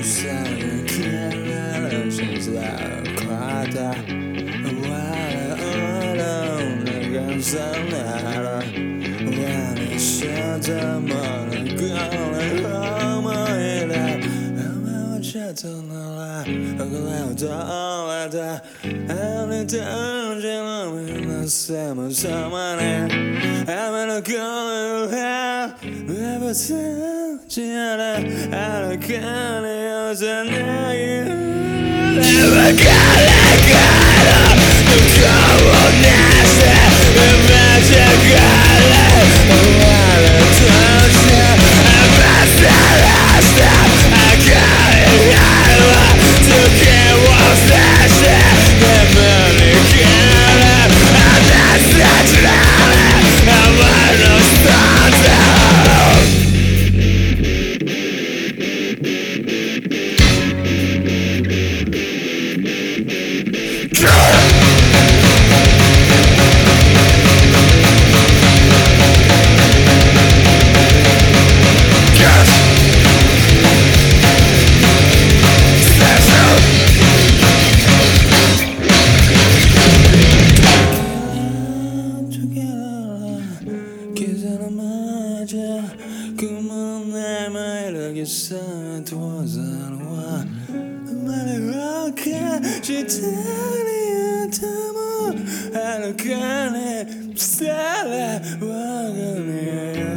Inside generations that cried out While alone against the matter When I shut the morning going home in it I'm out shutting the light I'm glad all of that Every time she loves me The same as someone else I'm gonna go to hell Every time 知られ歩かねようじゃない別れから向こうに menamai lagi satu zanwa Menerangkan cerita di hatimu Alukan salah wakilnya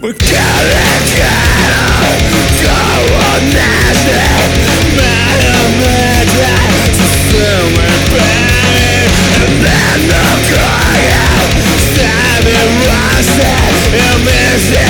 Berkali-kali kau nasi Mana-mana